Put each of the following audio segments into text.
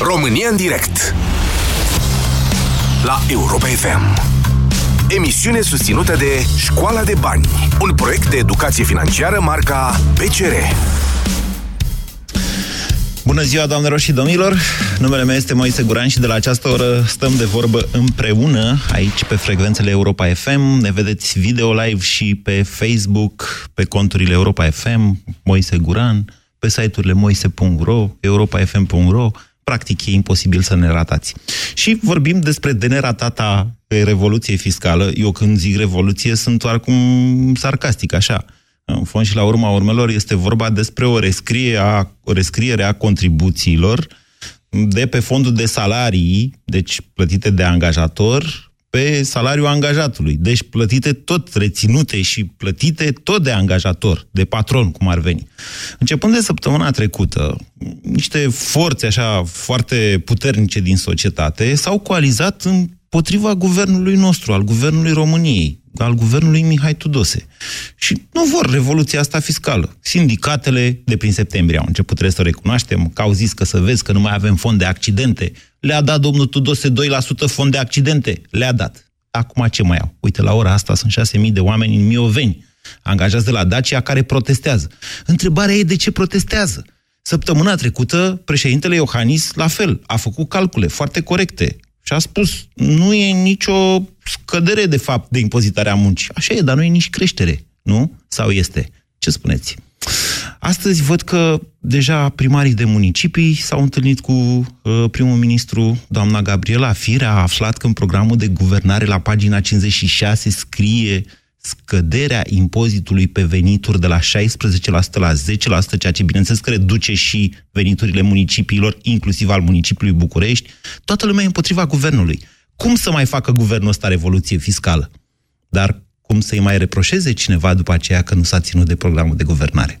România în direct La Europa FM Emisiune susținută de Școala de Bani Un proiect de educație financiară marca PCR Bună ziua, doamnelor și domnilor! Numele meu este Moise Guran și de la această oră stăm de vorbă împreună aici pe frecvențele Europa FM. Ne vedeți video live și pe Facebook, pe conturile Europa FM, Moise Guran, pe site-urile moise.ro, europafm.ro. Practic e imposibil să ne ratați. Și vorbim despre deneratata revoluție fiscală. Eu când zic revoluție sunt oarecum sarcastic, așa în fond și la urma urmelor este vorba despre o rescriere a, o rescriere a contribuțiilor de pe fondul de salarii, deci plătite de angajator, pe salariul angajatului. Deci plătite tot, reținute și plătite tot de angajator, de patron, cum ar veni. Începând de săptămâna trecută, niște forțe așa foarte puternice din societate s-au coalizat împotriva guvernului nostru, al guvernului României al guvernului Mihai Tudose. Și nu vor revoluția asta fiscală. Sindicatele de prin septembrie au început, trebuie să recunoaștem, că au zis că să vezi că nu mai avem fond de accidente. Le-a dat domnul Tudose 2% fond de accidente. Le-a dat. Acum ce mai au? Uite, la ora asta sunt 6.000 de oameni în Mioveni, angajați de la Dacia, care protestează. Întrebarea e de ce protestează. Săptămâna trecută, președintele Iohannis, la fel, a făcut calcule foarte corecte și a spus, nu e nicio scădere, de fapt, de impozitarea muncii. Așa e, dar nu e nici creștere, nu? Sau este? Ce spuneți? Astăzi văd că deja primarii de municipii s-au întâlnit cu uh, primul ministru, doamna Gabriela Firea, a aflat că în programul de guvernare la pagina 56 scrie scăderea impozitului pe venituri de la 16% la 10%, ceea ce bineînțeles că reduce și veniturile municipiilor, inclusiv al municipiului București, toată lumea e împotriva guvernului. Cum să mai facă guvernul ăsta revoluție fiscală? Dar cum să-i mai reproșeze cineva după aceea că nu s-a ținut de programul de guvernare?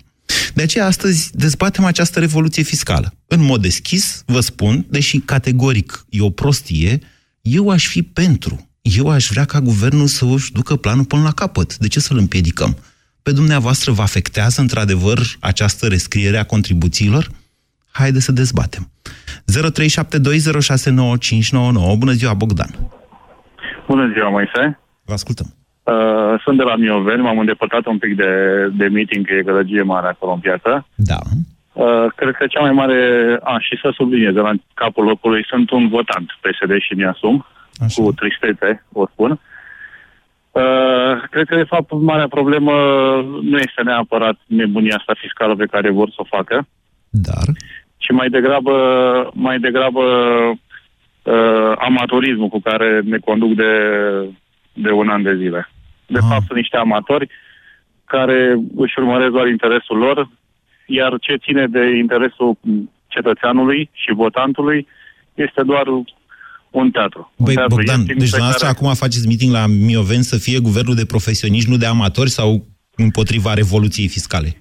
De aceea astăzi dezbatem această revoluție fiscală. În mod deschis, vă spun, deși categoric e o prostie, eu aș fi pentru eu aș vrea ca guvernul să își ducă planul până la capăt. De ce să-l împiedicăm? Pe dumneavoastră vă afectează într-adevăr această rescriere a contribuțiilor? Haide să dezbatem. 0372069599. Bună ziua, Bogdan! Bună ziua, Moise! Vă ascultăm. Uh, sunt de la Mioveni, m-am îndepărtat un pic de, de meeting, că e gălăgie mare acolo în piață. Da. Uh, cred că cea mai mare, a, și să subliniez de la capul locului, sunt un votant PSD și mi-asum. Așa. cu tristețe, o spun. Uh, cred că, de fapt, marea problemă nu este neapărat nebunia asta fiscală pe care vor să o facă, dar ci mai degrabă, mai degrabă uh, amatorismul cu care ne conduc de, de un an de zile. De Aha. fapt, sunt niște amatori care își urmăresc doar interesul lor, iar ce ține de interesul cetățeanului și votantului este doar un teatru. Băi, un teatru Bogdan, deci dumneavoastră care... acum faceți meeting la Mioven să fie guvernul de profesioniști, nu de amatori sau împotriva revoluției fiscale?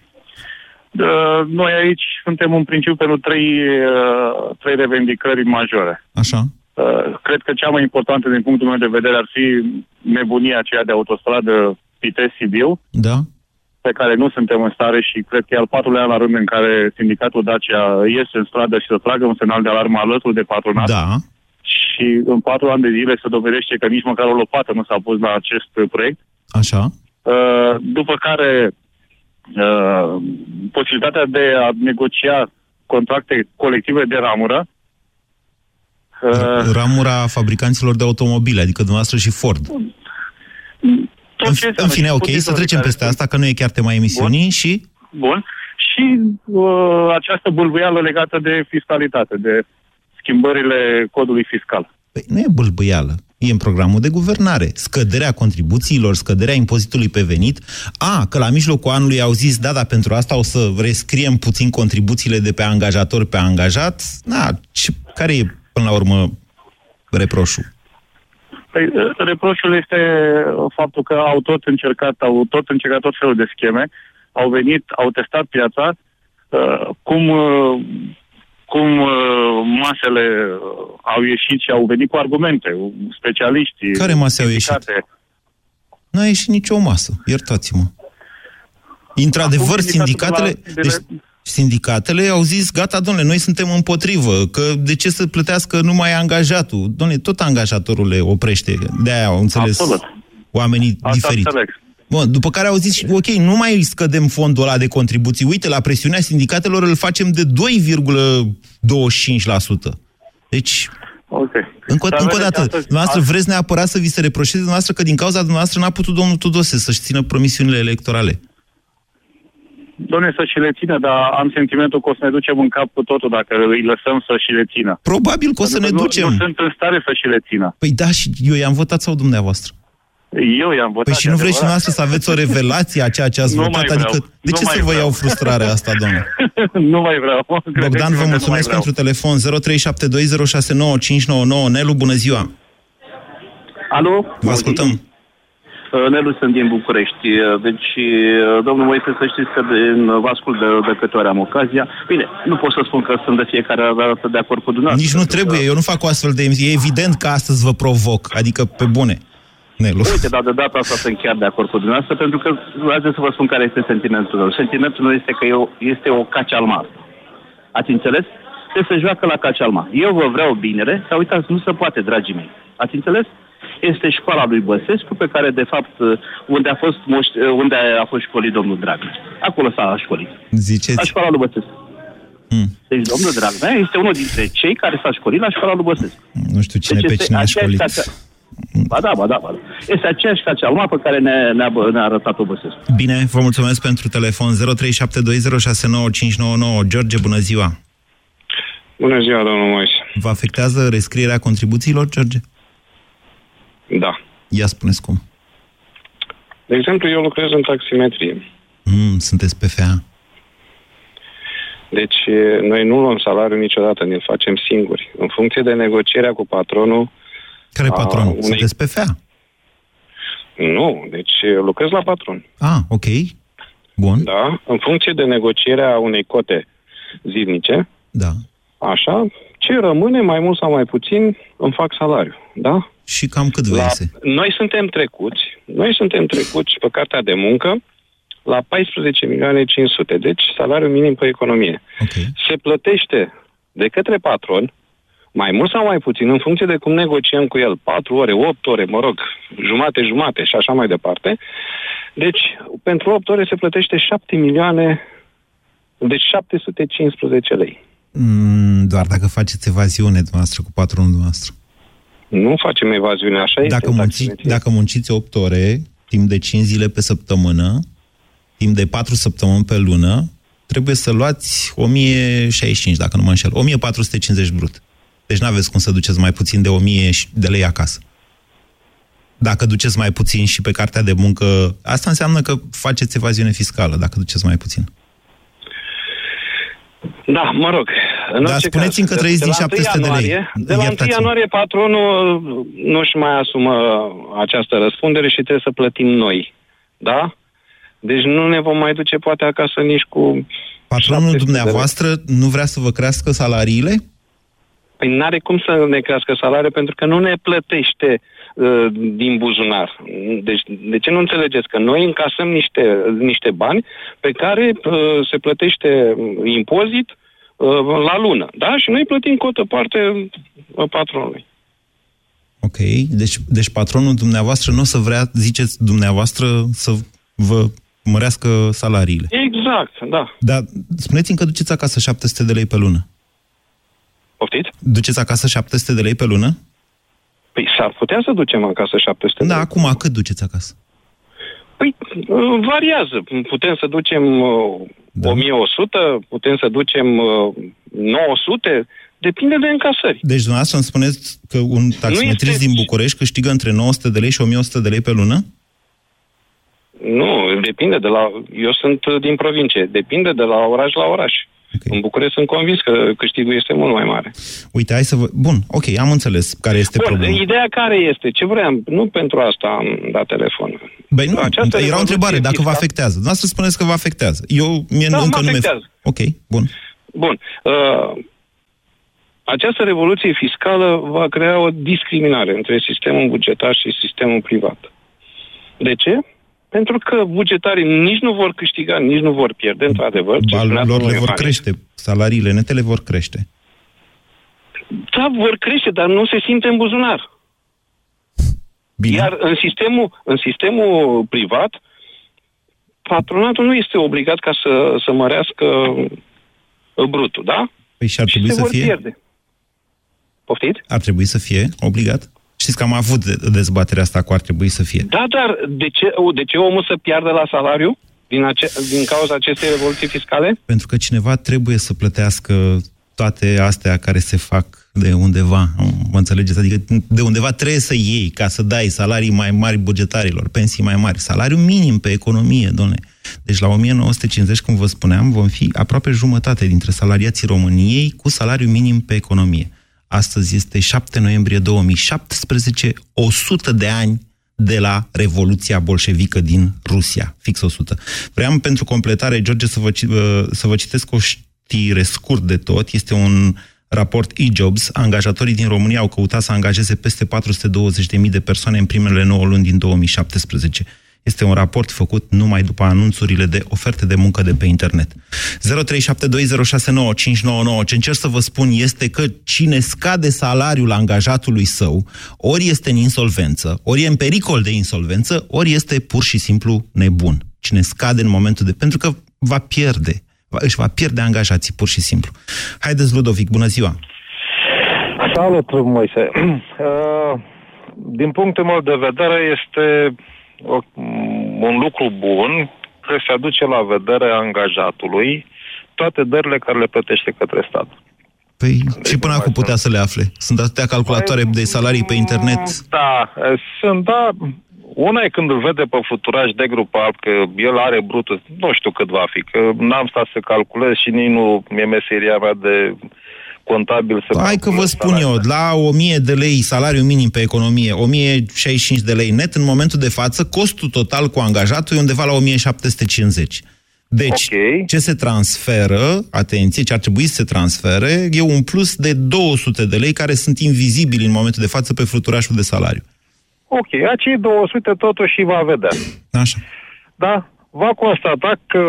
Uh, noi aici suntem în principiu pentru trei, uh, trei revendicări majore. Așa. Uh, cred că cea mai importantă din punctul meu de vedere ar fi nebunia aceea de autostradă Pitești-Sibiu. Da pe care nu suntem în stare și cred că e al patrulea an la rând în care sindicatul Dacia iese în stradă și să tragă un semnal de alarmă alături de patronat. Da și în patru ani de zile se dovedește că nici măcar o lopată nu s-a pus la acest proiect. Așa. Uh, după care uh, posibilitatea de a negocia contracte colective de ramură. Uh, Ramura fabricanților de automobile, adică dumneavoastră și Ford. Tot ce în, în fine, ok, să trecem peste asta, că nu e chiar tema emisiunii Bun. și... Bun. Și uh, această bâlbâială legată de fiscalitate, de schimbările codului fiscal. Păi nu e bâlbâială. E în programul de guvernare. Scăderea contribuțiilor, scăderea impozitului pe venit. A, că la mijlocul anului au zis, da, dar pentru asta o să rescriem puțin contribuțiile de pe angajator pe angajat. Na, ce, care e, până la urmă, reproșul? Păi, reproșul este faptul că au tot încercat, au tot încercat tot felul de scheme, au venit, au testat piața, uh, cum uh, cum uh, masele uh, au ieșit și au venit cu argumente, specialiștii. Care mase au ieșit? Nu a ieșit nicio masă, iertați-mă. Într-adevăr, sindicatele... La... Deci, Sindicatele au zis, gata, domnule, noi suntem împotrivă, că de ce să plătească numai angajatul? Domnule, tot angajatorul le oprește. De-aia au înțeles Absolut. oamenii Asta diferit. înțeleg. Bun, după care au zis, ok, nu mai scădem fondul ăla de contribuții. Uite, la presiunea sindicatelor îl facem de 2,25%. Deci, Ok. încă, Dar încă o vedeți, dată, astăzi- dumneavoastră vreți neapărat să vi se reproșeze dumneavoastră că din cauza dumneavoastră n-a putut domnul Tudose să-și țină promisiunile electorale. Doamne, să și le țină, dar am sentimentul că o să ne ducem în cap cu totul dacă îi lăsăm să și le țină. Probabil că o să ne Pentru că ducem. Nu, nu sunt în stare să și le țină. Păi da, și eu i-am votat sau dumneavoastră? Eu i-am votat. Păi și nu vreți și e noastră să aveți o revelație a ceea ce ați Nu votat? mai vreau. Adică, de Nu ce mai să vă vreau. iau frustrarea asta, domnule? adevărat. nu mai vreau. Bogdan, Credeți-mă vă că nu mulțumesc mai vreau. pentru telefon. 0372069599. Nelu, bună ziua! Alo? Vă ascultăm. Uh, Nelu sunt din București. Uh, Deci, uh, domnul Moise, să știți că de, vă ascult de, de câte ori am ocazia. Bine, nu pot să spun că sunt de fiecare dată de acord cu dumneavoastră. Nici nu pentru trebuie, că- eu nu fac o astfel de emisie. E evident că astăzi vă provoc, adică pe bune. Nelu. Uite, dar de data asta sunt chiar de acord cu dumneavoastră, pentru că vreau să vă spun care este sentimentul meu. Sentimentul meu este că eu, este o cacealma. Ați înțeles? Se se joacă la cacealma. Eu vă vreau binere, dar uitați, nu se poate, dragii mei. Ați înțeles? Este școala lui Băsescu, pe care, de fapt, unde a fost, moș- unde a fost școlit domnul Dragnea. Acolo s-a școlit. La Ziceți? școala lui Băsescu. Hmm. Deci, domnul Dragnea este unul dintre cei care s-a școlit la școala lui Băsescu. Nu știu cine Deci pe este cine a aceeași școlit. cacea- Ba da, ba da, ba da. Este aceeași cacealma pe care ne, ne-a, ne-a arătat-o Băsescu. Bine, vă mulțumesc pentru telefon. 0372069599. George, bună ziua! Bună ziua, domnul Moise. Vă afectează rescrierea contribuțiilor, George? Da. Ia spuneți cum. De exemplu, eu lucrez în taximetrie. Mm, sunteți PFA. Deci, e, noi nu luăm salariu niciodată, ne facem singuri. În funcție de negocierea cu patronul, Care A, patron? unei- Sunteți PFA. nu, deci e, lucrez la patron. Ah, ok. Bun. Da? În funcție de negocierea unei cote zilnice, Da. așa, ce rămâne, mai mult sau mai puțin, îmi fac salariu. Da? Și cam cât vă La, iese? noi suntem trecuți, noi suntem trecuți pe cartea de muncă la 14 milioane 500, deci salariul minim pe economie. Ok. se plătește de către patron, mai mult sau mai puțin, în funcție de cum negociem cu el, 4 ore, 8 ore, mă rog, jumate, jumate și așa mai departe. Deci, pentru 8 ore se plătește 7 milioane, deci 715 lei. Mm, doar dacă faceți evaziune dumneavoastră cu patronul dumneavoastră. Nu facem evaziune, așa este. Dacă, în munci, taximetrie. dacă munciți 8 ore, timp de 5 zile pe săptămână, timp de 4 săptămâni pe lună, trebuie să luați 1065, dacă nu mă înșel. 1450 brut. Deci nu aveți cum să duceți mai puțin de 1000 și- de lei acasă. Dacă duceți mai puțin și pe cartea de muncă, asta înseamnă că faceți evaziune fiscală, dacă duceți mai puțin. Da, mă rog. În Dar orice spuneți-mi caz, că trăiți de din la 700 de 1 lei. ianuarie- De la 1 Iertați-mă. ianuarie patronul nu-și mai asumă această răspundere și trebuie să plătim noi. Da? Deci nu ne vom mai duce poate acasă nici cu... Patronul 700 de lei. dumneavoastră nu vrea să vă crească salariile? Păi n-are cum să ne crească salariul pentru că nu ne plătește uh, din buzunar. Deci, de ce nu înțelegeți? Că noi încasăm niște, niște bani pe care uh, se plătește impozit uh, la lună. Da? Și noi plătim cotă parte uh, patronului. Ok, deci, deci patronul dumneavoastră nu o să vrea, ziceți dumneavoastră, să vă mărească salariile. Exact, da. Dar spuneți-mi că duceți acasă 700 de lei pe lună. Poftiți? Duceți acasă 700 de lei pe lună? Păi s-ar putea să ducem acasă 700 de Da, lei. acum cât duceți acasă? Păi uh, variază. Putem să ducem uh, Da. 1100, putem să ducem uh, 900, depinde de încasări. Deci dumneavoastră îmi spuneți că un taximetrist este- din București câștigă între 900 de lei și 1100 de lei pe lună? Nu, depinde de la... Eu sunt uh, din provincie. Depinde de la oraș la oraș. Ok. În București sunt convins că câștigul este mult mai mare. Uite, hai să vă... Bun, ok, am înțeles care este Bun, problema. ideea care este? Ce vreau? Nu pentru asta am dat telefon. Băi, nu, Această era o întrebare, dacă vă revoluție afectează. Dumneavoastră spuneți că vă afectează. Eu, mie Da, nu, mă încă nu mi afectează. Ok, bun. Bun. Uh, această revoluție fiscală va crea o discriminare între sistemul bugetar și sistemul privat. De ce? Pentru că bugetarii nici nu vor câștiga, nici nu vor pierde, într-adevăr. Ba, lor le vor crește, salariile nete le vor crește. Da, vor crește, dar nu se simte în buzunar. Bine. Iar în sistemul, în sistemul privat, patronatul nu este obligat ca să, să mărească brutul, da? Păi și ar trebui și să fie? Pierde. Poftit? Ar trebui să fie obligat? Știți că am avut dezbaterea asta cu ar trebui să fie. Da, dar de ce, de ce omul să piardă la salariu din, ace- din cauza acestei revoluții fiscale? Pentru că cineva trebuie să plătească toate astea care se fac de undeva, mă înțelegeți? Adică de undeva trebuie să iei ca să dai salarii mai mari bugetarilor, pensii mai mari, salariu minim pe economie, domnule. Deci la 1950, cum vă spuneam, vom fi aproape jumătate dintre salariații României cu salariu minim pe economie. Astăzi este 7 noiembrie 2017, 100 de ani de la Revoluția Bolșevică din Rusia. Fix 100. Vreau pentru completare, George, să vă, să vă citesc o știre scurt de tot. Este un raport e-jobs. Angajatorii din România au căutat să angajeze peste 420.000 de persoane în primele 9 luni din 2017. Este un raport făcut numai după anunțurile de oferte de muncă de pe internet. 0372069599. Ce încerc să vă spun este că cine scade salariul angajatului său, ori este în insolvență, ori e în pericol de insolvență, ori este pur și simplu nebun. Cine scade în momentul de... Pentru că va pierde. Va, își va pierde angajații, pur și simplu. Haideți, Ludovic, bună ziua! Salut, Moise! Uh, din punctul meu de vedere, este o, un lucru bun că se aduce la vedere angajatului toate dările care le plătește către stat. Păi deci și până acum putea să le afle? Sunt atâtea calculatoare păi, de salarii pe internet? Da, sunt, da. Una e când îl vede pe futuraș de grup alb, că el are brutul, nu știu cât va fi, că n-am stat să calculez și nici nu e meseria mea de contabil să... Hai că vă spun eu, la 1000 de lei salariu minim pe economie, 1065 de lei net, în momentul de față, costul total cu angajatul e undeva la 1750. Deci, okay. ce se transferă, atenție, ce ar trebui să se transfere, e un plus de 200 de lei care sunt invizibili în momentul de față pe fluturașul de salariu. Ok, acei 200 totuși va vedea. Așa. Da? Va constata că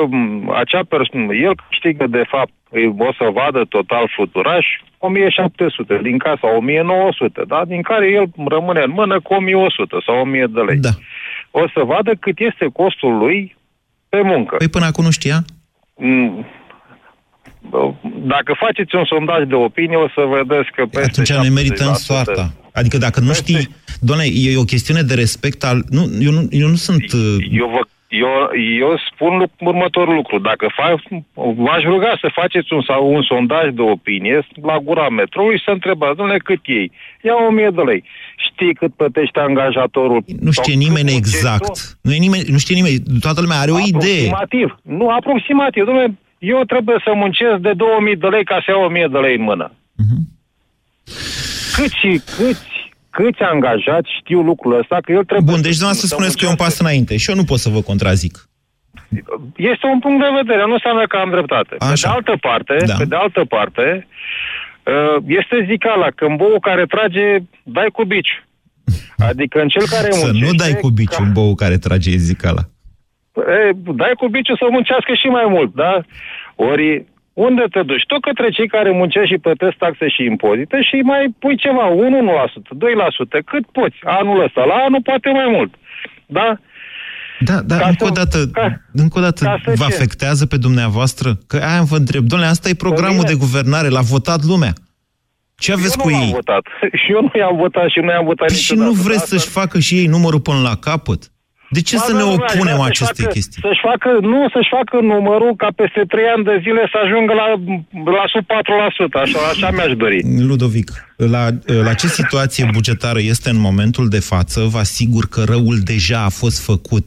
acea persoană, el câștigă de fapt o să vadă total futuraș 1700, din casa 1900, da? din care el rămâne în mână cu 1100 sau 1000 de lei. Da. O să vadă cât este costul lui pe muncă. Păi până acum nu știa? Mm. Dacă faceți un sondaj de opinie, o să vedeți că peste Atunci ne merităm soarta. Adică dacă nu știi... Doamne, e o chestiune de respect al... Nu, eu, nu, eu nu sunt... Eu vă eu, eu spun următorul lucru. Dacă fac, v-aș ruga să faceți un, sau un sondaj de opinie la gura metroului să întrebați, domnule, cât iei? Ia 1000 de lei. Știi cât plătește angajatorul? Nu știe nimeni exact. Nu, e nimeni, nu știe nimeni. Toată lumea are o idee. Aproximativ. Nu, aproximativ. Domnule, eu trebuie să muncesc de 2000 de lei ca să iau 1000 de lei în mână. Uh-huh. Câți, câți câți angajați știu lucrul ăsta, că el trebuie... Bun, deci să spuneți că e un pas înainte și eu nu pot să vă contrazic. Este un punct de vedere, nu înseamnă că am dreptate. Așa. Pe de altă parte, da. pe de altă parte, uh, este zicala, că în bou care trage, dai cu bici. Adică în cel care Să muncește... nu dai cu bici ca... un bou care trage, e zicala. E, dai cu biciul să muncească și mai mult, da? Ori unde te duci? Tu către cei care muncesc și plătesc taxe și impozite și mai pui ceva, 1%, 2%, cât poți anul ăsta. La anul poate mai mult. Da? Da, dar încă, să, o dată, ca, încă o dată, vă ce? afectează pe dumneavoastră? Că aia vă întreb. Domnule, asta e programul de guvernare, l-a votat lumea. Ce aveți eu cu ei? votat. Și eu nu i-am votat și nu i-am votat păi niciodată. Și nu vreți să-și facă și ei numărul până la capăt? De ce ba, să ne opunem acestei facă, chestii? Să-și facă, nu, să-și facă numărul ca peste 3 ani de zile să ajungă la, la sub 4%. Așa, așa mi-aș dori. Ludovic, la, la ce situație bugetară este în momentul de față, vă asigur că răul deja a fost făcut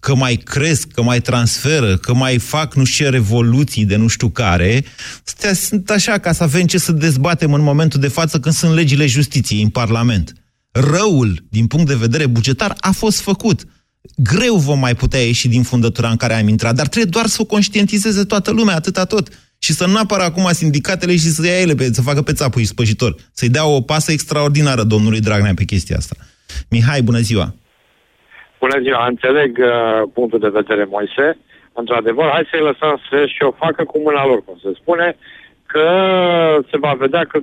că mai cresc, că mai transferă, că mai fac nu știu ce revoluții de nu știu care, Stea, sunt așa ca să avem ce să dezbatem în momentul de față când sunt legile justiției în Parlament. Răul, din punct de vedere bugetar, a fost făcut greu vom mai putea ieși din fundătura în care am intrat, dar trebuie doar să o conștientizeze toată lumea, atâta tot. Și să nu apară acum sindicatele și să ia ele, pe, să facă pe țapul spăjitor. Să-i dea o pasă extraordinară domnului Dragnea pe chestia asta. Mihai, bună ziua! Bună ziua, înțeleg uh, punctul de vedere, Moise. Într-adevăr, hai să-i lăsăm să și o facă cu mâna lor, cum se spune, că se va vedea că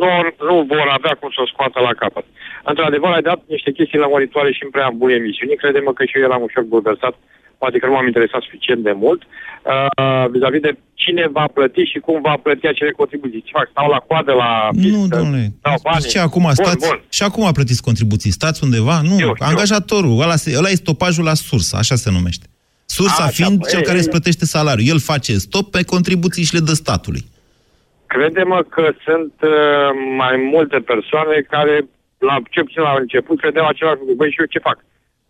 nu, nu vor avea cum să o scoată la capăt. Într-adevăr, ai dat niște chestii lămuritoare și în preambul emisiunii. Credem că și eu eram ușor bulversat poate că nu m-am interesat suficient de mult, uh, vis-a-vis de cine va plăti și cum va plăti acele contribuții. Ce fac? Stau la coadă la Nu, domnule. Stau banii. Ce, acum bun, stați? Bun. Și acum plătiți contribuții? Stați undeva? Nu, eu, angajatorul. Eu. Ăla, ăla e stopajul la sursă, așa se numește. Sursa așa, fiind cel care îți plătește salariul. El face stop pe contribuții și le dă statului. Credem că sunt uh, mai multe persoane care, la ce puțin la început, credeau același lucru. Băi, și eu ce fac?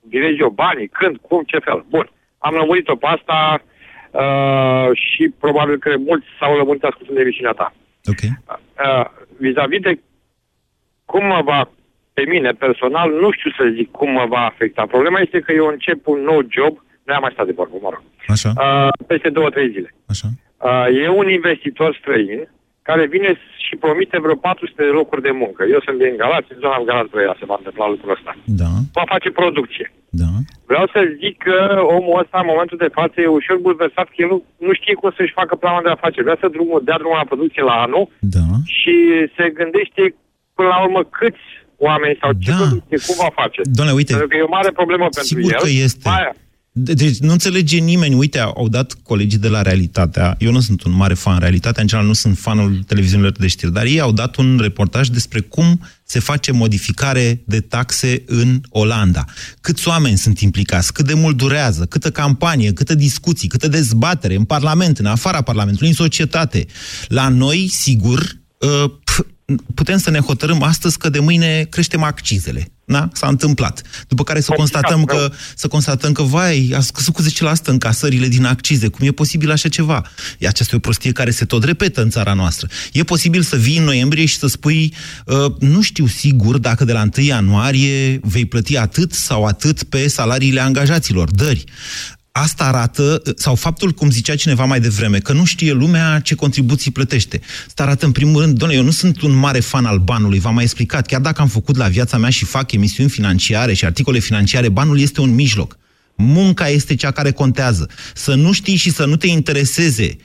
Direz eu banii, când, cum, ce fel. Bun am lămurit-o pe asta uh, și probabil că mulți s-au lămurit ascultând emisiunea ta. Ok. Uh, vis-a-vis de cum mă va, pe mine personal, nu știu să zic cum mă va afecta. Problema este că eu încep un nou job, nu am mai stat de vorbă, mă rog, Așa. Uh, peste două, trei zile. Așa. Uh, e un investitor străin care vine și promite vreo 400 de locuri de muncă. Eu sunt din Galați, în zona Galați Brăila se va întâmpla lucrul ăsta. Da. Va face producție. Da. Vreau să zic că omul ăsta, în momentul de față, e ușor bulversat că el nu, nu știe cum să-și facă planul de afaceri. Vrea să drumul, dea drumul la producție la anul da. și se gândește până la urmă câți oameni sau ce da. producție, cum va face. Doamne, uite, Pentru că e o mare problemă pentru sigur el. că este. Aia, deci nu înțelege nimeni. Uite, au dat colegii de la Realitatea. Eu nu sunt un mare fan Realitatea, în general nu sunt fanul televiziunilor de știri, dar ei au dat un reportaj despre cum se face modificare de taxe în Olanda. Câți oameni sunt implicați, cât de mult durează, câtă campanie, câtă discuții, câtă dezbatere în Parlament, în afara Parlamentului, în societate. La noi, sigur, uh, putem să ne hotărâm astăzi că de mâine creștem accizele. Da? S-a întâmplat. După care să constatăm că, să constatăm că, vai, a scăzut cu 10% încasările din accize. Cum e posibil așa ceva? E aceasta e o prostie care se tot repetă în țara noastră. E posibil să vii în noiembrie și să spui, uh, nu știu sigur dacă de la 1 ianuarie vei plăti atât sau atât pe salariile angajaților, dări asta arată, sau faptul, cum zicea cineva mai devreme, că nu știe lumea ce contribuții plătește. Asta arată, în primul rând, doamne, eu nu sunt un mare fan al banului, v-am mai explicat, chiar dacă am făcut la viața mea și fac emisiuni financiare și articole financiare, banul este un mijloc. Munca este cea care contează. Să nu știi și să nu te intereseze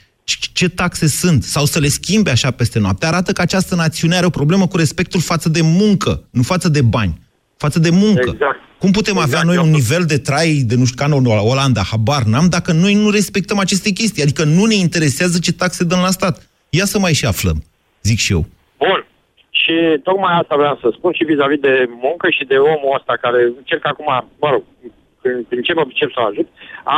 ce taxe sunt, sau să le schimbe așa peste noapte, arată că această națiune are o problemă cu respectul față de muncă, nu față de bani față de muncă. Exact. Cum putem exact. avea noi un nivel de trai de nu știu, ca în Olanda, habar n-am, dacă noi nu respectăm aceste chestii? Adică nu ne interesează ce taxe dăm la stat. Ia să mai și aflăm, zic și eu. Bun. Și tocmai asta vreau să spun și vis-a-vis de muncă și de omul ăsta care încerc acum, mă rog, prin ce mă pricep să ajut,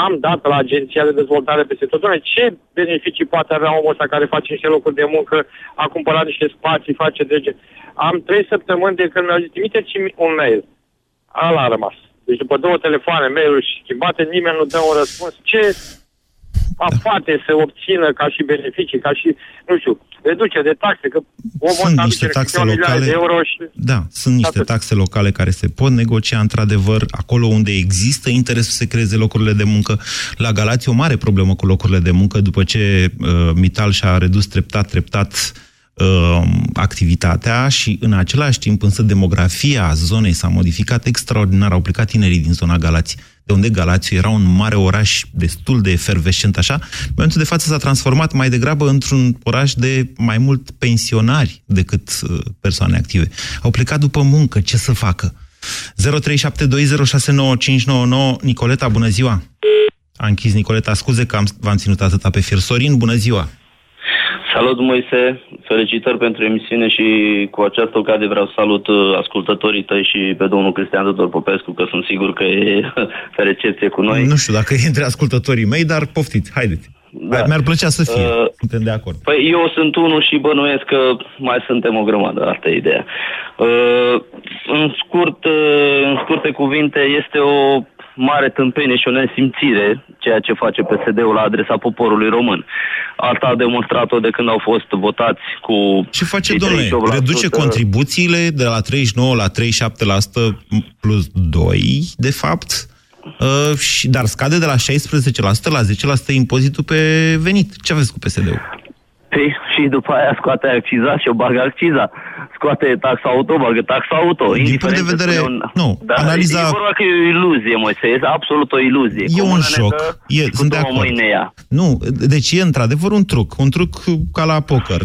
am dat la Agenția de Dezvoltare peste tot. Doamne, ce beneficii poate avea omul ăsta care face niște locuri de muncă, a cumpărat niște spații, face dege. Am trei săptămâni de când mi-au zis, trimiteți un mail. Ala a rămas. Deci după două telefoane, mail-uri schimbate, nimeni nu dă un răspuns. Ce poate să obțină ca și beneficii, ca și, nu știu, reduce de taxe, că omul sunt niște taxe locale, de euro și... Da, sunt niște taxe locale care se pot negocia într-adevăr acolo unde există interesul să se creeze locurile de muncă. La Galați o mare problemă cu locurile de muncă după ce uh, Mital și-a redus treptat, treptat uh, activitatea și în același timp însă demografia zonei s-a modificat extraordinar. Au plecat tinerii din zona Galați de unde Galațiu era un mare oraș destul de efervescent așa, în momentul de față s-a transformat mai degrabă într-un oraș de mai mult pensionari decât uh, persoane active. Au plecat după muncă, ce să facă? 0372069599 Nicoleta, bună ziua! A închis Nicoleta, scuze că am, v-am ținut atâta pe fir. Sorin, bună ziua! Salut, Moise! Felicitări pentru emisiune și cu această ocazie vreau să salut uh, ascultătorii tăi și pe domnul Cristian Tudor Popescu, că sunt sigur că e pe recepție cu noi. Nu știu dacă e între ascultătorii mei, dar poftiți, haideți. Da. Mi-ar plăcea să fie, uh, suntem de acord. Păi eu sunt unul și bănuiesc că mai suntem o grămadă, asta e ideea. Uh, în, scurt, uh, în scurte cuvinte, este o mare tâmpenie și o nesimțire ceea ce face PSD-ul la adresa poporului român. Asta a demonstrat-o de când au fost votați cu... Ce face, domnule? Reduce contribuțiile de la 39 la 37% plus 2, de fapt, uh, și, dar scade de la 16% la 10% impozitul pe venit. Ce aveți cu PSD-ul? Păi, și după aia scoate acciza și o bagă acciza. Scoate taxa auto, bagă taxa auto. Din punct de Indiferent vedere... spune Un... Nu, da, analiza... E vorba că e o iluzie, Moise, este absolut o iluzie. E un Comună ne șoc. dă E, și cu sunt de două acord. mâini ne ia. Nu, deci e într-adevăr un truc. Un truc ca la poker.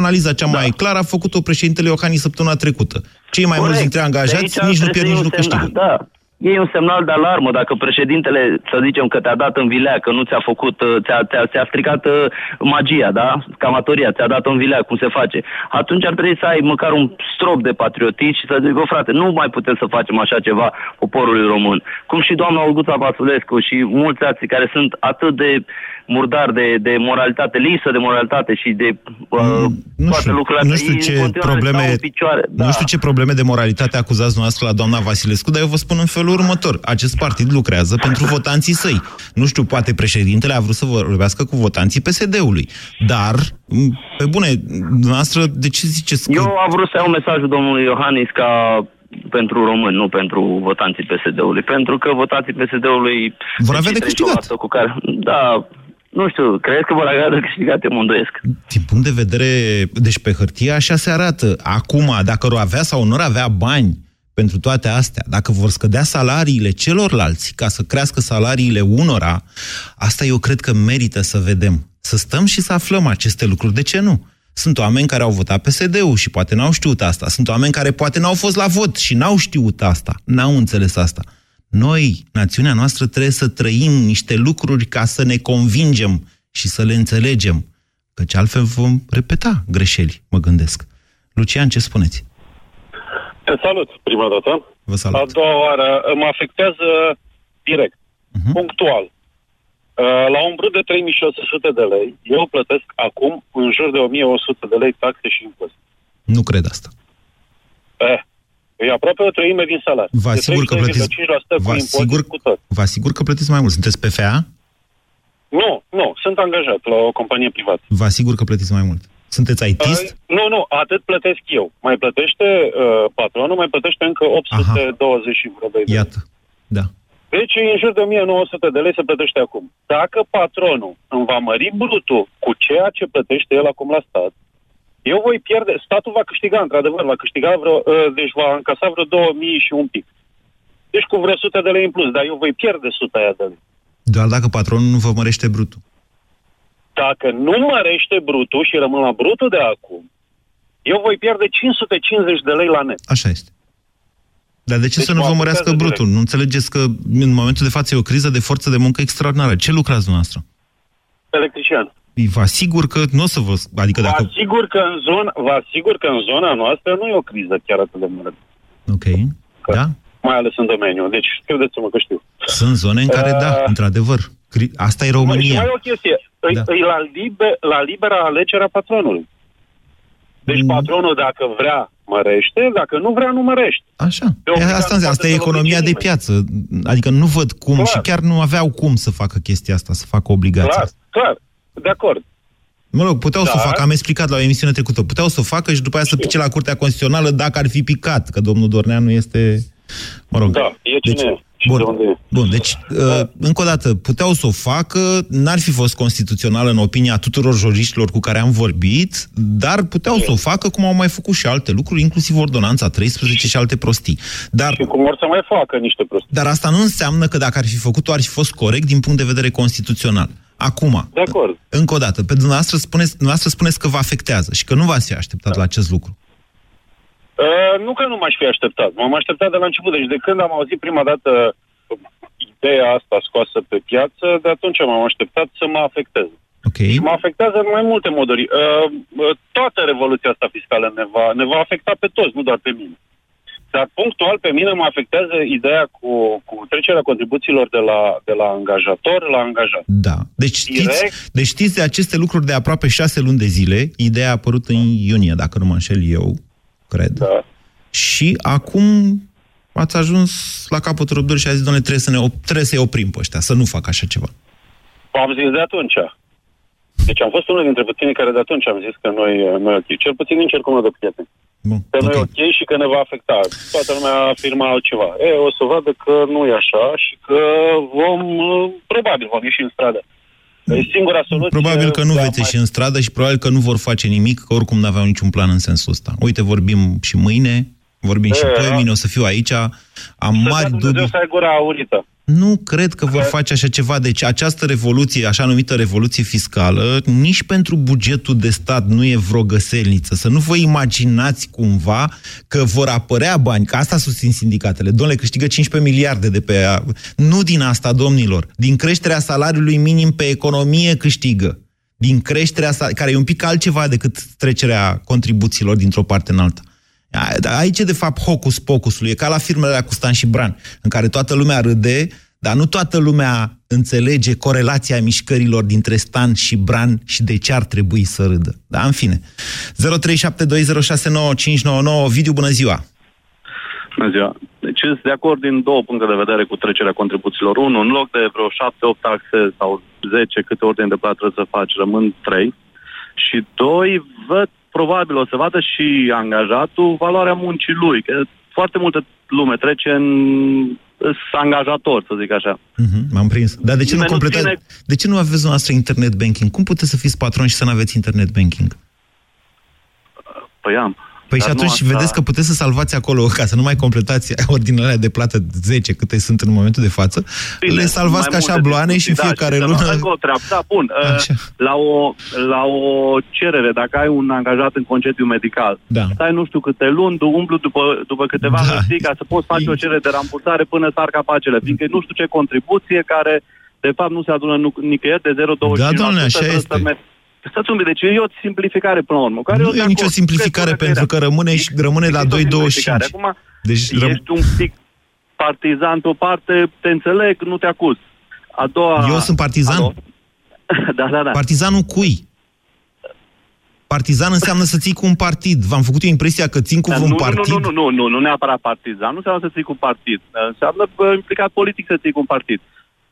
Analiza cea mai clară a făcut-o președintele Iohannis săptămâna trecută. Cei mai mulți dintre angajați De aici nici nu pierd, trebuie nici nu un semnal, câștigă. Da. E un semnal de alarmă dacă președintele, să zicem că te-a dat în vilea, că nu ți-a făcut, uh, ți-a, ți-a, ți-a stricat uh, magia, da? Camatoria, ți-a dat în vilea, cum se face. Atunci ar trebui să ai măcar un strop de patriotism și să zic, "Bă, frate, nu mai putem să facem așa ceva poporului român. Cum și doamna Olguța Vasulescu și mulți alții care sunt atât de murdari de, de moralitate, lipsă de moralitate și de uh, Mm, Nu toate știu, lucrurile nu astea, știu ei în ce continuare probleme, stau în picioare. Da. nu știu ce probleme de moralitate acuzați dumneavoastră la doamna Vasilescu, dar eu vă spun în felul următor. Acest partid lucrează pentru votanții săi. Nu știu, poate președintele a vrut să vorbească cu votanții PSD-ului. Dar, m, pe bune, dumneavoastră, de ce ziceți că... Eu am vrut să iau mesajul domnului Iohannis ca pentru români, nu pentru votanții PSD-ului. Pentru că votanții PSD-ului... Vor avea de cei 38% câștigat. Cu care, da, nu știu, cred că vor avea de câștigat, eu mă îndoiesc. Din punct de vedere, deci pe hârtie așa se arată. Acum, dacă vor avea sau nu avea bani pentru toate astea, dacă vor scădea salariile celorlalți ca să crească salariile unora, asta eu cred că merită să vedem. Să stăm și să aflăm aceste lucruri. De ce nu? Sunt oameni care au votat PSD-ul și poate n-au știut asta. Sunt oameni care poate n-au fost la vot și n-au știut asta. N-au înțeles asta. Noi, națiunea noastră, trebuie să trăim niște lucruri ca să ne convingem și să le înțelegem. Căci altfel vom repeta greșeli, mă gândesc. Lucian, ce spuneți? Te salut, prima dată. Vă salut. A doua oară mă afectează direct, Mhm. punctual. Uh, La un brut de 3600 de lei, eu plătesc acum în jur de 1100 de lei taxe și impozite. Nu cred asta. Eh, e aproape o treime din salariu. Vă De asigur că plătiți, 13,5% cu vă impozit asigur, cu tot. vă asigur că plătiți mai mult. Sunteți PFA? Nu, nu, sunt angajat la o companie privată. Vă asigur că plătiți mai mult. Sunteți ITist? Uh, nu, nu, atât plătesc eu. Mai plătește uh, patronul, mai plătește încă 820 și vreo de lei. Iată. Da. Deci în jur de 1900 de lei se plătește acum. Dacă patronul îmi va mări brutul cu ceea ce plătește el acum la stat, eu voi pierde, statul va câștiga, într-adevăr, va câștiga vreo, uh, deci va încasa vreo 2000 și un pic. Deci cu vreo 100 de lei în plus, dar eu voi pierde 100 aia de lei. Doar dacă patronul nu vă mărește brutul. Dacă nu mărește brutul și rămân la brutul de acum, eu voi pierde 550 de lei la net. Așa este. Dar de ce Deci să nu mă vă afectează mărească direct. brutul? Nu înțelegeți că în momentul de față e o criză de forță de muncă extraordinară. Ce lucrați dumneavoastră? Electrician. Vă asigur că nu o să vă... Adică Vă dacă... asigur că în zona, vă asigur că în zona noastră nu e o criză chiar atât de mare. Ok. Da? Mai ales în domeniu. Deci, credeți-mă că știu. Sunt zone în care, Uh, da, într-adevăr. Cri- Asta e Mă, și România. mai e o chestie. Îi, Da. da. îi la, liber, la libera alegere a patronului. Deci Mm. patronul, dacă vrea, mărește, dacă nu vrea, nu mărește. Așa. Pe E, obligat asta, poate asta e să economia de lovește piață. Adică nu văd cum Clar. și chiar nu aveau cum să facă chestia asta, să facă obligația Clar, asta. clar, de acord. Mă rog, puteau să o Dar- facă, am explicat la o emisiune trecută, puteau să o facă și după aia să pice la Curtea Constituțională dacă ar fi picat, că domnul Dorneanu este... Mă rog. Da, e cine e și bun, de unde e. bun, deci, uh, încă o dată, puteau să o facă, n-ar fi fost constituțională în opinia tuturor juriștilor cu care am vorbit, dar puteau să o facă cum au mai făcut și alte lucruri, inclusiv ordonanța 13 și alte prostii. Dar Și cum or să mai facă niște prostii. dar asta nu înseamnă că dacă ar fi făcut-o, ar fi fost corect din punct de vedere constituțional. Acum, De acord. încă o dată, pe dumneavoastră spuneți, dumneavoastră spuneți că vă afectează și că nu v-ați fi așteptat la acest lucru. Uh, nu că nu m-aș fi așteptat. M-am așteptat de la început. Deci de când am auzit prima dată ideea asta scoasă pe piață, de atunci m-am așteptat să mă afecteze. Ok? Și mă afectează în mai multe moduri. Uh, uh, toată revoluția asta fiscală ne va, ne va afecta pe toți, nu doar pe mine. Dar punctual pe mine mă afectează ideea cu, cu trecerea contribuțiilor de la, de la angajator la angajat. Da. Deci știți, Direct. deci știți de aceste lucruri de aproape șase luni de zile. Ideea a apărut în iunie, dacă nu mă înșel eu, cred. Da. Și acum ați ajuns la capătul răbdării și a zis, doamne, trebuie, să ne op- trebuie să-i oprim pe ăștia, să nu facă așa ceva. Am zis de atunci. Deci am fost unul dintre puținii care de atunci am zis că noi, noi ok. Cel puțin din cercul meu de prieteni. Bun, Că noi ok. ok și că ne va afecta. Toată lumea afirma altceva. E, o să vadă că nu e așa și că vom, uh, probabil vom ieși în stradă. E singura soluție. Probabil că nu de a veți mai- ieși în stradă și probabil că nu vor face nimic, că oricum n-aveau niciun plan în sensul ăsta. Uite, vorbim și mâine, vorbim și E, pe da. mâine, o să fiu aici, am Să mari dea Dumnezeu dubii. să ai gura aurită. Nu cred că vor face așa ceva. Deci această revoluție, așa numită revoluție fiscală, nici pentru bugetul de stat nu e vreo găselniță. Să nu vă imaginați cumva că vor apărea bani, că asta susțin sindicatele. Domnule, câștigă 15 miliarde de pe... a- Nu din asta, domnilor. Din creșterea salariului minim pe economie câștigă. Din creșterea sa, care e un pic altceva decât trecerea contribuțiilor dintr-o parte în alta. A- Aici e de fapt hocus pocusul, e ca la firmele alea cu Stan și Bran, în care toată lumea râde, dar nu toată lumea înțelege corelația mișcărilor dintre Stan și Bran și de ce ar trebui să râdă. Da, în fine. 0372069599 Vidiu, bună ziua! Bună ziua. Deci sunt de acord din două puncte de vedere cu trecerea contribuțiilor. Unu, în loc de vreo 7-8 taxe sau 10 câte ordine de plată trebuie să faci, rămân 3. Și doi, văd, probabil o să vadă și angajatul valoarea muncii lui. Că foarte multă lume trece în sunt angajator, să zic așa. Mhm, M-am prins. Dar de ce nu Nimeni nu completați? ține- De ce nu aveți noastră internet banking? Cum puteți să fiți patron și să nu aveți internet banking? Păi am. Păi Dar și nu atunci asta- vedeți că puteți să salvați acolo, ca să nu mai completați ordinele de plată 10, câte sunt în momentul de față, Bine, le salvați mai ca multe șabloane și discuții, fiecare da, și să lună... nu- încă o treabă. Da, bun. Așa. Uh, La o, la o cerere, dacă ai un angajat în concediu medical, Da. stai nu știu câte luni, tu umblu după, după câteva Da. hârtii ca să poți face o cerere de rambursare până sar capacele, fiindcă nu știu ce contribuție care de fapt nu se adună nu, nicăieri de 0,25%. Da, doamne, așa trebuie este. Să mergi. Stați un pic, deci e o simplificare până la urmă. Care eu Nu de e nicio acord. simplificare Cred pentru că era. rămâne, și, rămâne la Există o 2,25. simplificare. Acum, Deci răm- ești un pic partizan pe o parte, te înțeleg, nu te acuz. A doua... Eu sunt partizan? Alo? da, da, da. Partizanul cui? Partizan înseamnă să ții cu un partid. V-am făcut eu impresia că țin cu Dar un nu, partid? Nu, nu, nu, nu, nu neapărat partizan. Nu înseamnă să ții cu un partid. Înseamnă bă, implicat politic să ții cu un partid.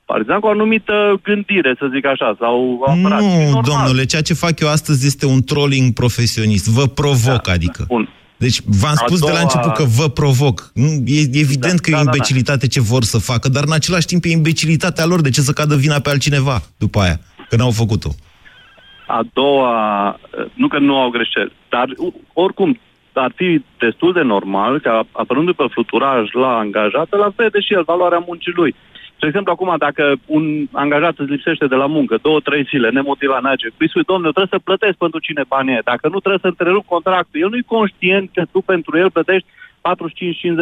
Partizan cu o anumită gândire, să zic așa, sau apărat. E Nu, normal. domnule, ceea ce fac eu astăzi este un trolling profesionist. Vă provoc, Da, adică. Bun. Deci v-am A spus de la doua- început că vă provoc. Nu, E evident Da, că e da, da, da. imbecilitate ce vor să facă, dar în același timp e imbecilitatea lor. De ce să cadă vina pe altcineva după aia? Că n-au făcut-o. A doua, nu că nu au greșeli, dar oricum ar fi destul de normal ca apărând pe fluturaj la angajat, la vede și el valoarea muncii lui. De exemplu, acum, dacă un angajat îți lipsește de la muncă două, trei zile, nemotivat, n-ace, îi spui, domnule, trebuie să plătesc pentru cine bani e. Dacă nu, trebuie să întrerup contractul. El nu e conștient că tu pentru el plătești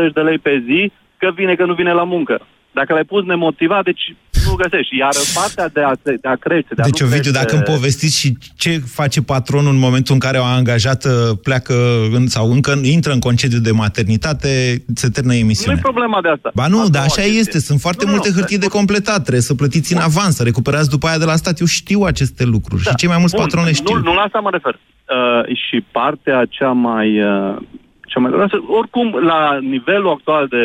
45-50 de lei pe zi, că vine, că nu vine la muncă. Dacă l-ai pus nemotivat, deci nu găsești. Iar partea de a, de a crește, de a Deci, nu Ovidiu, crește- dacă îmi povestiți și ce face patronul în momentul în care o angajată pleacă în, sau încă intră în concediu de maternitate, se termină Nu e emisiunea. problema de asta. Ba nu, A dar doua așa chestie. este. Sunt foarte Nu, nu, multe nu, hârtii de bun. completat. Trebuie să plătiți în avans, să recuperați după aia de la stat. Eu știu aceste lucruri și cei mai mulți Da. Bun, patroni le știu. Nu, nu la asta mă refer. Uh, și partea cea mai... Uh, cea mai groasă, oricum, la nivelul actual de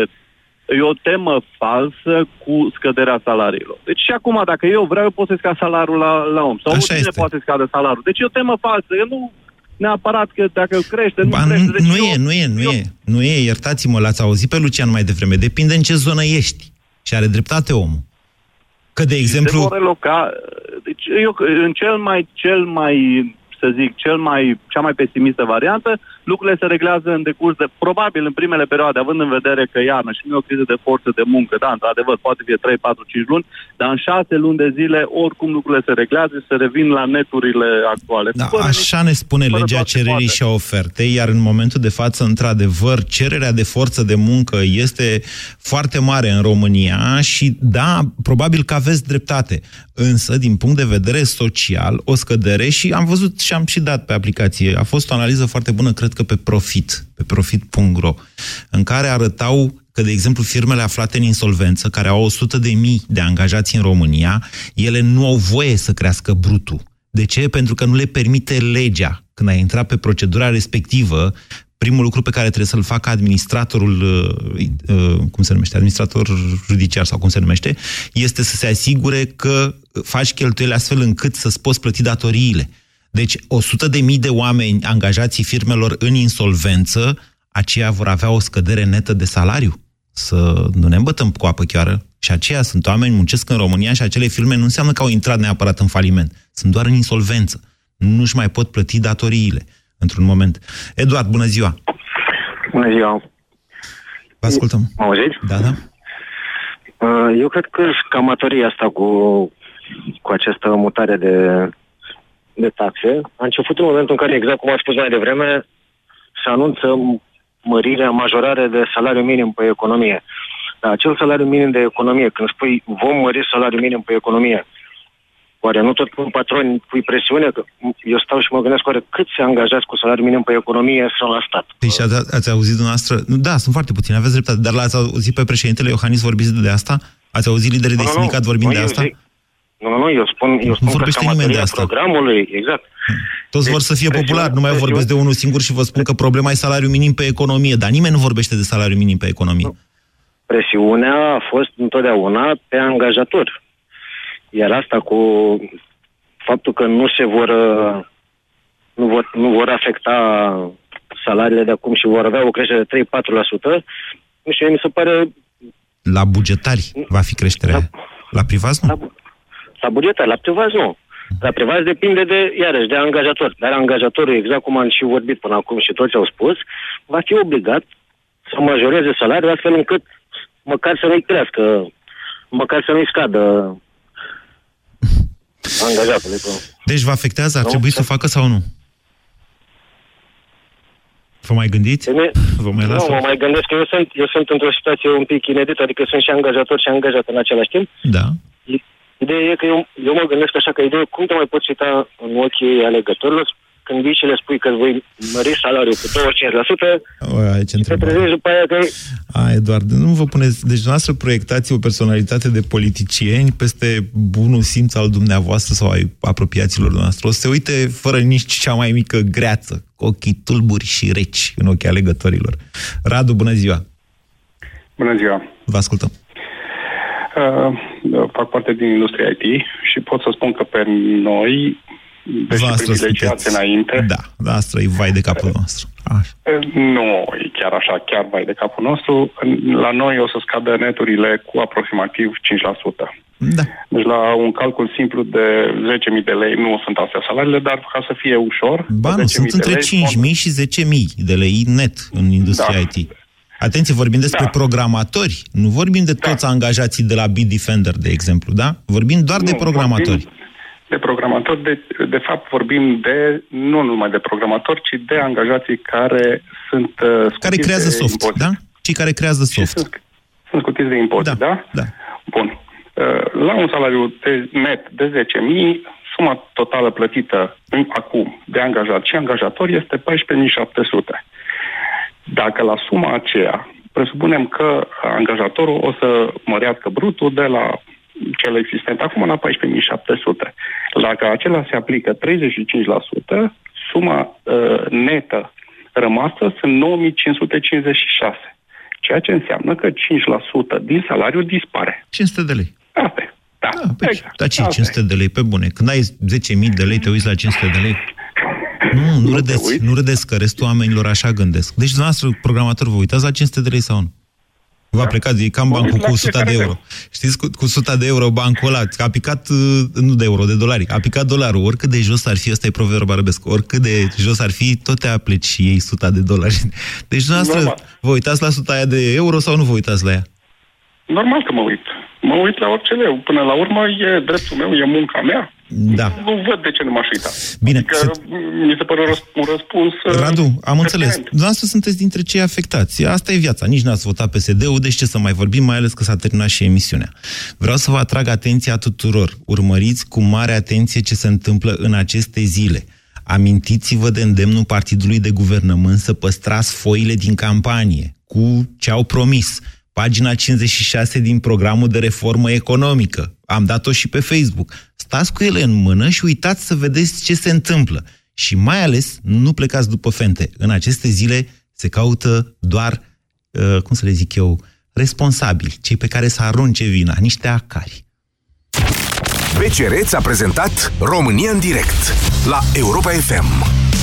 e o temă falsă cu scăderea salariilor. Deci și acum, dacă eu vreau, eu pot să scad salariul la, la om. Sau Așa oricine este. poate să scadă salariul. Deci e o temă falsă. Eu nu neapărat că dacă crește, nu Ba, crește. nu, Deci nu eu, e, nu e, nu eu, e, nu e, iertați-mă, l-ați auzit pe Lucian mai devreme. Depinde în ce zonă ești. Și are dreptate omul. Că, de Se exemplu, vor reloca. Deci eu în cel mai, cel mai, să zic, cel mai, cea mai pesimistă variantă, lucrurile se reglează în decurs de, probabil în primele perioade, având în vedere că iarnă și nu e o criză de forță de muncă, da, într-adevăr, poate fi 3, 4, 5 luni, dar în 6 luni de zile, oricum lucrurile se reglează și se revin la neturile actuale. Da, Fără așa ne spune fără legea toate cererii poate. și a ofertei, iar în momentul de față, într-adevăr, cererea de forță de muncă este foarte mare în România și, da, probabil că aveți dreptate. Însă, din punct de vedere social, o scădere și am văzut și am și dat pe aplicație. A fost o analiză foarte bună, cred că pe Profit, pe profit.ro, în care arătau că, de exemplu, firmele aflate în insolvență, care au 100 de mii de angajați în România, ele nu au voie să crească brutul. De ce? Pentru că nu le permite legea. Când ai intrat pe procedura respectivă, primul lucru pe care trebuie să-l facă administratorul, uh, uh, cum se numește, administrator judiciar sau cum se numește, este să se asigure că faci cheltuieli astfel încât să-ți poți plăti datoriile. Deci 100 de mii de oameni angajații firmelor în insolvență, aceia vor avea o scădere netă de salariu. Să nu ne îmbătăm cu apă chiară. Și aceia sunt oameni, muncesc în România și acele firme nu înseamnă că au intrat neapărat în faliment. Sunt doar în insolvență. Nu-și mai pot plăti datoriile într-un moment. Eduard, bună ziua! Bună ziua! Vă ascultăm. Mă auziți? Da, da. Uh, Eu cred că scamatoria asta cu, cu această mutare de, de taxe a început în momentul în care, exact cum a spus mai devreme, se anunță mărirea, majorare de salariu minim pe economie. Dar acel salariu minim de economie, când spui vom mări salariul minim pe economie, oare nu tot cu patroni pui presiune? Că eu stau și mă gândesc oare cât se angajați cu salariu minim pe economie sau la stat? Păi și ați, ați auzit dumneavoastră? Nu, Da, sunt foarte puțini, aveți dreptate, dar l-ați auzit pe președintele Iohannis vorbiți de asta? Ați auzit liderii de Nu, nu, sindicat vorbind nu, de eu asta? zic- Nu, nu, nu, eu spun, eu spun că vorbește nimeni de scamatoria asta. programului, exact. Toți vor să fie presiune- popular, nu mai presiune- vorbesc de unul singur și vă spun că problema e salariul minim pe economie, dar nimeni nu vorbește de salariu minim pe economie. presiunea a fost întotdeauna pe angajator. Iar asta cu faptul că nu se vor uh, nu vor, nu vor afecta salariile de acum și vor avea o creștere de 3-4%, nu știu, mi se pare La bugetari va fi creșterea. La privați nu? la bugetar, la privați nu. La privați depinde de, iarăși, de angajator. Dar angajatorul, exact cum am și vorbit până acum și toți au spus, va fi obligat să majoreze salariul astfel încât măcar să nu-i crească, măcar să nu-i scadă angajatul. Deci vă afectează, ar Nu, trebui să să- o facă sau nu? Vă mai gândiți? Vă mai nu, lasă? mă mai gândesc că eu sunt, eu sunt într-o situație un pic inedită, adică sunt și angajator și angajat în același timp. Da. Ideea e că eu, eu mă gândesc așa că ideea, cum te mai poți uita în ochii alegătorilor când vii și le spui că îți voi mări salariul cu 25%, Ua, ce te întrebare. trezești după aia că e- A, Eduard, nu vă puneți... Deci dumneavoastră proiectați o personalitate de politicieni peste bunul simț al dumneavoastră sau ai apropiaților dumneavoastră. O să se uite fără nici cea mai mică greață, cu ochii tulburi și reci în ochii alegătorilor. Radu, bună ziua! Bună ziua! Vă ascultăm. Uh, fac parte din industria IT și pot să spun că pe noi, deși Voastră privilegiați sunteți- înainte, Da, asta e vai de capul nostru. Așa. uh, nu e chiar așa, chiar vai de capul nostru. La noi o să scadă neturile cu aproximativ 5%. Da. Deci la un calcul simplu de 10.000 de lei, nu sunt astea salariile, dar ca să fie ușor... Ba nu, 10.000 sunt de între lei, 5.000 și 10.000 de lei net în industria Da. IT. Atenție, vorbim despre programatori, nu vorbim de toți angajații de la Bitdefender, de exemplu, da? Vorbim doar de Nu, programatori. vorbim De programatori, de, de fapt vorbim de, nu numai de programatori, ci de angajații care sunt uh, scutiți Care creează de soft, impozit. da? Cei care creează soft. Sunt scutiți de impozit, da? Da. Bun. Uh, La un salariu de net de 10.000, suma totală plătită în, acum de angajat și angajator este 14.700. Dacă la suma aceea presupunem că angajatorul o să mărească brutul de la cel existent acum la 14.700. Dacă acela se aplică 35%, suma uh, netă rămasă sunt 9.556. Ceea ce înseamnă că 5% din salariu dispare. 500 de lei. Asta e. Da, da, păi, exact. Dar ce 500 de lei pe bune? Când ai 10.000 de lei, te uiți la 500 de lei? Nu, nu, râdeți, nu râdeți că restul oamenilor așa gândesc. Deci, dumneavoastră, programator, vă uitați la 500 de lei sau nu? Vă plecați, e cam bancul cu 100 de euro. Știți, cu, cu 100 de euro bancul ăla, că a picat, uh, nu de euro, de dolari, a picat dolarul. Oricât de jos ar fi, ăsta e proverb arabesc, oricât de jos ar fi, tot te apleci și ei 100 de dolari. Deci, dumneavoastră, Normal. vă uitați la 100 aia de euro sau nu vă uitați la ea? Normal că mă uit. Mă uit la orice leu. Până la urmă e dreptul meu, e munca mea. Da. Nu văd de ce nu m-aș uita. Bine, Adică, mi se pare un răsp- un răspuns... uh, Radu, am înțeles. pertinent. Dumneavoastră sunteți dintre cei afectați. Asta e viața. Nici n-ați votat PSD-ul, deci ce să mai vorbim, mai ales că s-a terminat și emisiunea. Vreau să vă atrag atenția tuturor. Urmăriți cu mare atenție ce se întâmplă în aceste zile. Amintiți-vă de îndemnul partidului de guvernământ să păstrați foile din campanie cu ce au promis. Pagina 56 din programul de reformă economică. Am dat-o și pe Facebook. Stați cu ele în mână și uitați să vedeți ce se întâmplă. Și mai ales, nu plecați după fente. În aceste zile se caută doar, uh, cum să le zic eu, responsabili, cei pe care să arunce vina, niște acari. BCR ți-a prezentat România în direct la Europa FM.